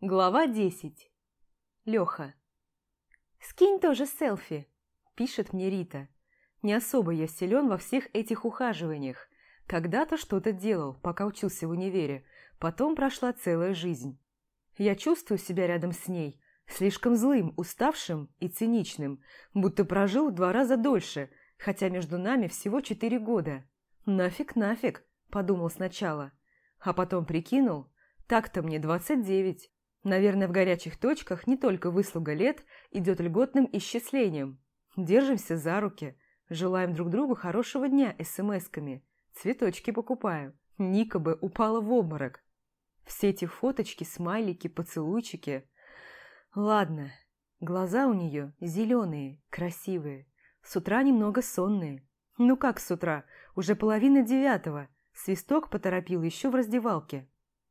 Глава 10. Леха. «Скинь тоже селфи», – пишет мне Рита. Не особо я силен во всех этих ухаживаниях. Когда-то что-то делал, пока учился в универе, потом прошла целая жизнь. Я чувствую себя рядом с ней, слишком злым, уставшим и циничным, будто прожил в два раза дольше, хотя между нами всего четыре года. «Нафиг, нафиг», – подумал сначала, а потом прикинул, так-то мне двадцать девять. Наверное, в горячих точках не только выслуга лет идет льготным исчислением. Держимся за руки, желаем друг другу хорошего дня смс-ками. Цветочки покупаю. Ника бы упала в обморок. Все эти фоточки, смайлики, поцелуйчики. Ладно, глаза у нее зеленые, красивые. С утра немного сонные. Ну как с утра? Уже половина девятого. Свисток поторопил еще в раздевалке.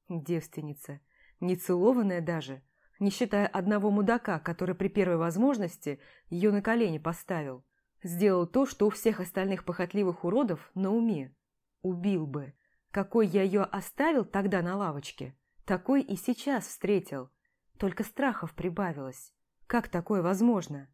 Девственница нецелованная даже, не считая одного мудака, который при первой возможности ее на колени поставил. Сделал то, что у всех остальных похотливых уродов на уме. Убил бы. Какой я ее оставил тогда на лавочке, такой и сейчас встретил. Только страхов прибавилось. Как такое возможно?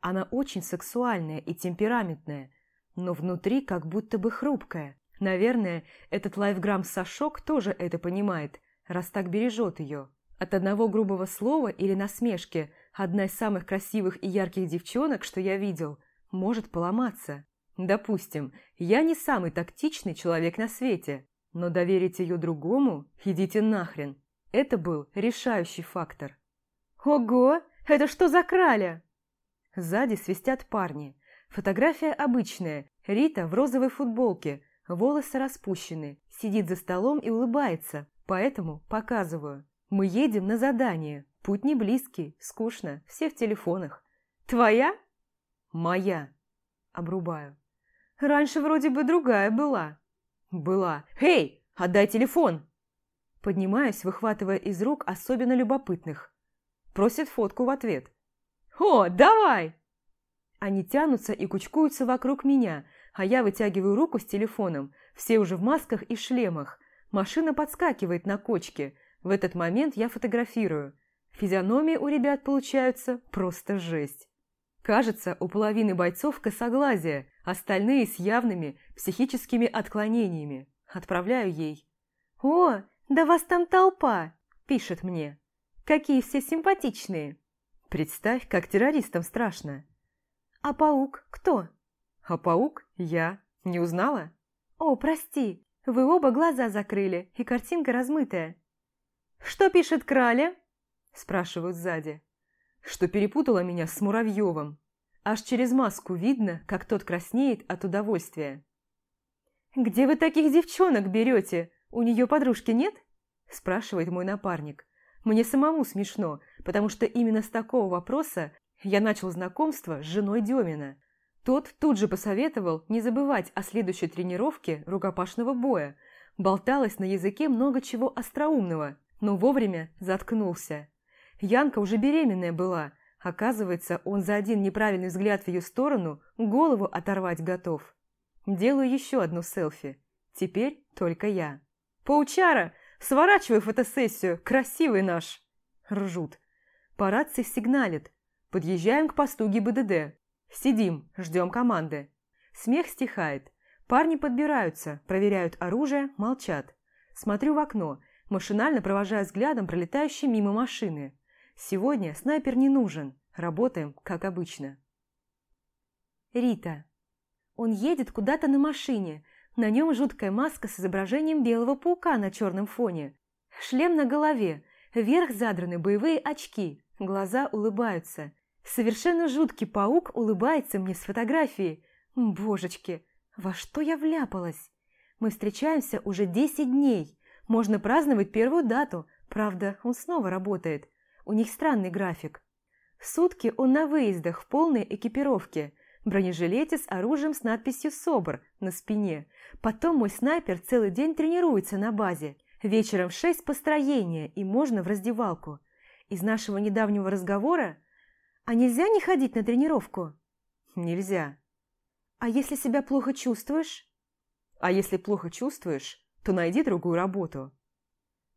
Она очень сексуальная и темпераментная, но внутри как будто бы хрупкая. Наверное, этот лайфграмм Сашок тоже это понимает – раз так бережет ее. От одного грубого слова или насмешки одна из самых красивых и ярких девчонок, что я видел, может поломаться. Допустим, я не самый тактичный человек на свете, но доверить ее другому – идите нахрен. Это был решающий фактор. «Ого! Это что за краля?» Сзади свистят парни. Фотография обычная. Рита в розовой футболке, волосы распущены, сидит за столом и улыбается, Поэтому показываю. Мы едем на задание. Путь не близкий, скучно, все в телефонах. Твоя? Моя. Обрубаю. Раньше вроде бы другая была. Была. Эй, отдай телефон! Поднимаюсь, выхватывая из рук особенно любопытных. Просит фотку в ответ. «О, давай!» Они тянутся и кучкуются вокруг меня, а я вытягиваю руку с телефоном, все уже в масках и шлемах, Машина подскакивает на кочке. В этот момент я фотографирую. Физиономии у ребят получаются просто жесть. Кажется, у половины бойцов косоглазие, остальные с явными психическими отклонениями. Отправляю ей. «О, да вас там толпа!» – пишет мне. «Какие все симпатичные!» Представь, как террористам страшно. «А паук кто?» «А паук? Я. Не узнала?» «О, прости, вы оба глаза закрыли, и картинка размытая. «Что пишет Краля?» – спрашивают сзади. Что перепутала меня с Муравьевым. Аж через маску видно, как тот краснеет от удовольствия. «Где вы таких девчонок берете? У нее подружки нет?» – спрашивает мой напарник. Мне самому смешно, потому что именно с такого вопроса я начал знакомство с женой Демина – тот тут же посоветовал не забывать о следующей тренировке рукопашного боя. Болталось на языке много чего остроумного, но вовремя заткнулся. Янка уже беременная была. Оказывается, он за один неправильный взгляд в ее сторону голову оторвать готов. Делаю еще одну селфи. Теперь только я. «Паучара, сворачивай фотосессию, красивый наш!» Ржут. По рации сигналит. Подъезжаем к посту ГИБДД. Сидим, ждем команды. Смех стихает. Парни подбираются, проверяют оружие, молчат. Смотрю в окно, машинально провожая взглядом пролетающие мимо машины. Сегодня снайпер не нужен, работаем, как обычно. Рита. Он едет куда-то на машине. На нем жуткая маска с изображением белого паука на черном фоне. Шлем на голове, вверх задраны боевые очки, глаза улыбаются. Совершенно жуткий паук улыбается мне с фотографии. Божечки, во что я вляпалась? Мы встречаемся уже десять дней. Можно праздновать первую дату. Правда, он снова работает. У них странный график. Сутки он на выездах в полной экипировке. Бронежилете с оружием с надписью «СОБР» на спине. Потом мой снайпер целый день тренируется на базе. Вечером в шесть построения и можно в раздевалку. Из нашего недавнего разговора а нельзя не ходить на тренировку? Нельзя. А если себя плохо чувствуешь? А если плохо чувствуешь, то найди другую работу.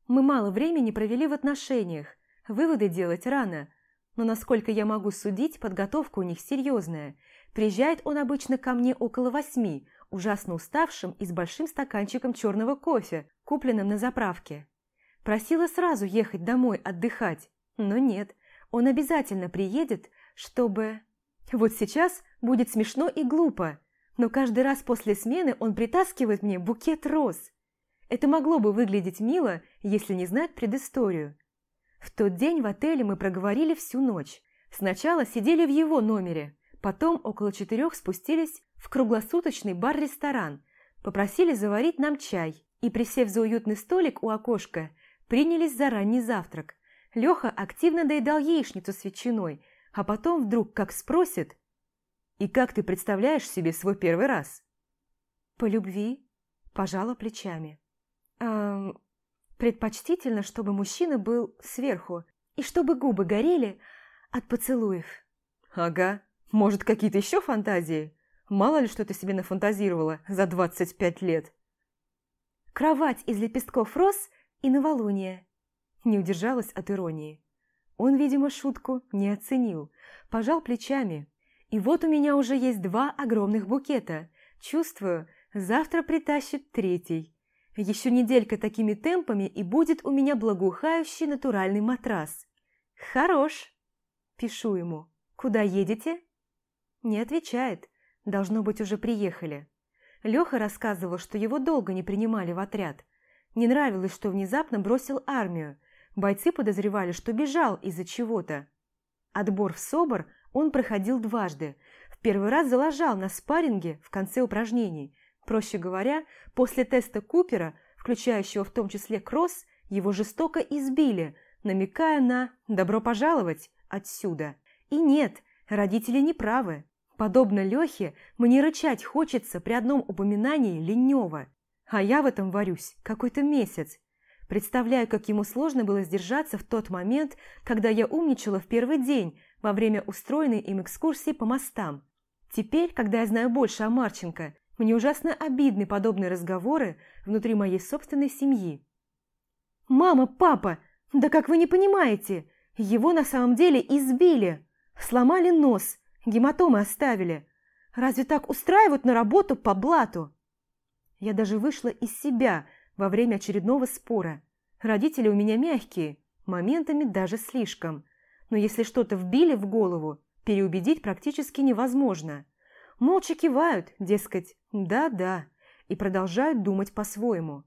Мы мало времени провели в отношениях. Выводы делать рано, но, насколько я могу судить, подготовка у них серьезная. Приезжает он обычно ко мне около восьми, ужасно уставшим и с большим стаканчиком черного кофе, купленным на заправке. Просила сразу ехать домой отдыхать, но нет, он обязательно приедет, чтобы... Вот сейчас будет смешно и глупо, но каждый раз после смены он притаскивает мне букет роз. Это могло бы выглядеть мило, если не знать предысторию. В тот день в отеле мы проговорили всю ночь. Сначала сидели в его номере, потом около четырех спустились в круглосуточный бар-ресторан, попросили заварить нам чай и, присев за уютный столик у окошка, принялись за ранний завтрак. Леха активно доедал яичницу с ветчиной, а потом вдруг как спросит «И как ты представляешь себе свой первый раз?» «По любви», – пожала плечами. «Эм, Предпочтительно, чтобы мужчина был сверху, и чтобы губы горели от поцелуев. Ага, может, какие-то еще фантазии? Мало ли, что ты себе нафантазировала за 25 лет. Кровать из лепестков роз и новолуние. Не удержалась от иронии. Он, видимо, шутку не оценил, пожал плечами. И вот у меня уже есть два огромных букета. Чувствую, завтра притащит третий. Еще неделька такими темпами, и будет у меня благоухающий натуральный матрас. Хорош. Пишу ему. Куда едете? Не отвечает. Должно быть, уже приехали. Леха рассказывал, что его долго не принимали в отряд. Не нравилось, что внезапно бросил армию. Бойцы подозревали, что бежал из-за чего-то. Отбор в СОБР он проходил дважды. В первый раз залажал на спарринге в конце упражнений – Проще говоря, после теста Купера, включающего в том числе кросс, его жестоко избили, намекая на «добро пожаловать отсюда». И нет, родители не правы. Подобно Лехе, мне рычать хочется при одном упоминании Ленева. А я в этом варюсь какой-то месяц. Представляю, как ему сложно было сдержаться в тот момент, когда я умничала в первый день во время устроенной им экскурсии по мостам. Теперь, когда я знаю больше о Марченко, мне ужасно обидны подобные разговоры внутри моей собственной семьи. «Мама, папа, да как вы не понимаете? Его на самом деле избили, сломали нос, гематомы оставили. Разве так устраивают на работу по блату?» Я даже вышла из себя во время очередного спора. Родители у меня мягкие, моментами даже слишком. Но если что-то вбили в голову, переубедить практически невозможно. Молча кивают, дескать, да-да, и продолжают думать по-своему.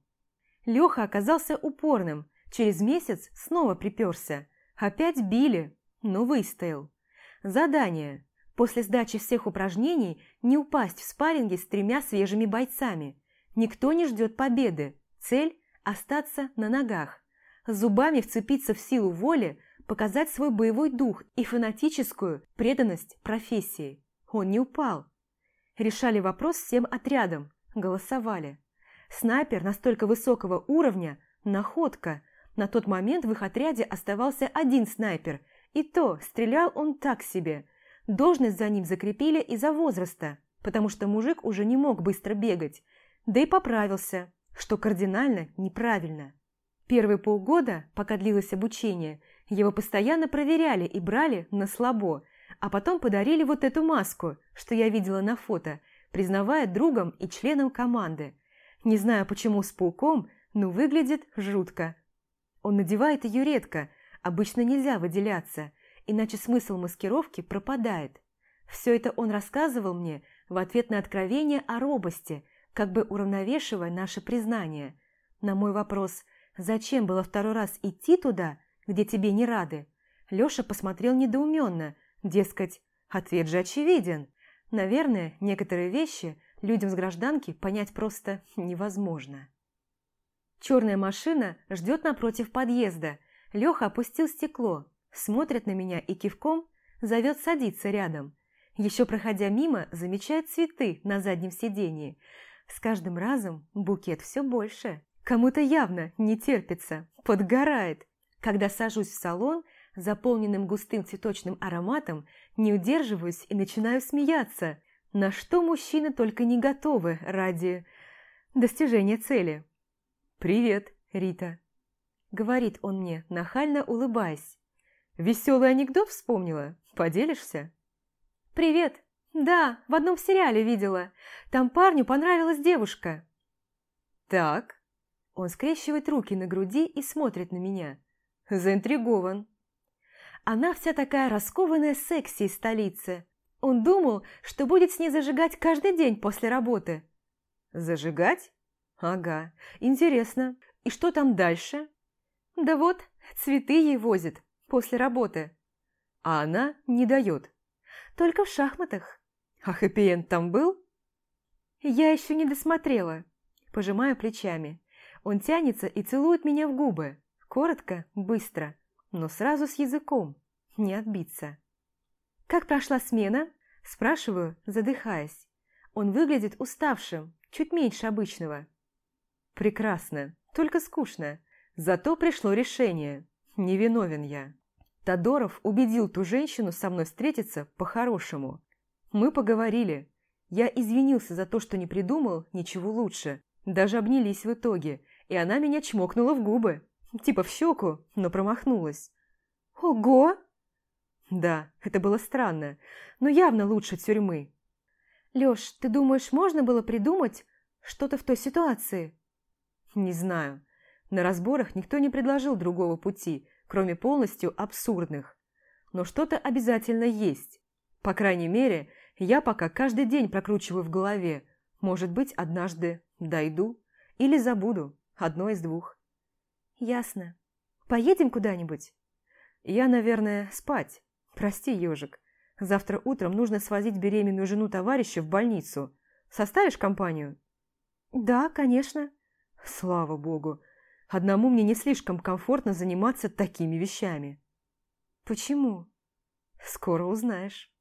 Леха оказался упорным, через месяц снова приперся. Опять били, но выстоял. Задание. После сдачи всех упражнений не упасть в спарринге с тремя свежими бойцами. Никто не ждет победы. Цель – остаться на ногах. Зубами вцепиться в силу воли, показать свой боевой дух и фанатическую преданность профессии. Он не упал, решали вопрос всем отрядом, голосовали. Снайпер настолько высокого уровня – находка. На тот момент в их отряде оставался один снайпер, и то стрелял он так себе. Должность за ним закрепили из-за возраста, потому что мужик уже не мог быстро бегать, да и поправился, что кардинально неправильно. Первые полгода, пока длилось обучение, его постоянно проверяли и брали на слабо – а потом подарили вот эту маску, что я видела на фото, признавая другом и членом команды. Не знаю, почему с пауком, но выглядит жутко. Он надевает ее редко, обычно нельзя выделяться, иначе смысл маскировки пропадает. Все это он рассказывал мне в ответ на откровение о робости, как бы уравновешивая наше признание. На мой вопрос «Зачем было второй раз идти туда, где тебе не рады?» Леша посмотрел недоуменно – Дескать, ответ же очевиден. Наверное, некоторые вещи людям с гражданки понять просто невозможно. Черная машина ждет напротив подъезда. Леха опустил стекло, смотрит на меня и кивком зовет садиться рядом. Еще проходя мимо, замечает цветы на заднем сидении. С каждым разом букет все больше. Кому-то явно не терпится, подгорает. Когда сажусь в салон – заполненным густым цветочным ароматом, не удерживаюсь и начинаю смеяться, на что мужчины только не готовы ради достижения цели. «Привет, Рита», — говорит он мне, нахально улыбаясь. Веселый анекдот вспомнила? Поделишься?» «Привет! Да, в одном сериале видела. Там парню понравилась девушка». «Так». Он скрещивает руки на груди и смотрит на меня. Заинтригован. Она вся такая раскованная секси из столицы. Он думал, что будет с ней зажигать каждый день после работы. Зажигать? Ага, интересно. И что там дальше? Да вот, цветы ей возит после работы. А она не дает. Только в шахматах. А хэппи там был? Я еще не досмотрела. Пожимаю плечами. Он тянется и целует меня в губы. Коротко, быстро, но сразу с языком. Не отбиться. «Как прошла смена?» Спрашиваю, задыхаясь. Он выглядит уставшим, чуть меньше обычного. Прекрасно, только скучно. Зато пришло решение. Невиновен я. Тодоров убедил ту женщину со мной встретиться по-хорошему. Мы поговорили. Я извинился за то, что не придумал ничего лучше. Даже обнялись в итоге, и она меня чмокнула в губы. Типа в щеку, но промахнулась. «Ого!» Да, это было странно, но явно лучше тюрьмы. «Лёш, ты думаешь, можно было придумать что-то в той ситуации?» «Не знаю. На разборах никто не предложил другого пути, кроме полностью абсурдных. Но что-то обязательно есть. По крайней мере, я пока каждый день прокручиваю в голове. Может быть, однажды дойду или забуду. Одно из двух. Ясно. Поедем куда-нибудь? Я, наверное, спать. Прости, ежик. Завтра утром нужно свозить беременную жену товарища в больницу. Составишь компанию? Да, конечно. Слава богу. Одному мне не слишком комфортно заниматься такими вещами. Почему? Скоро узнаешь.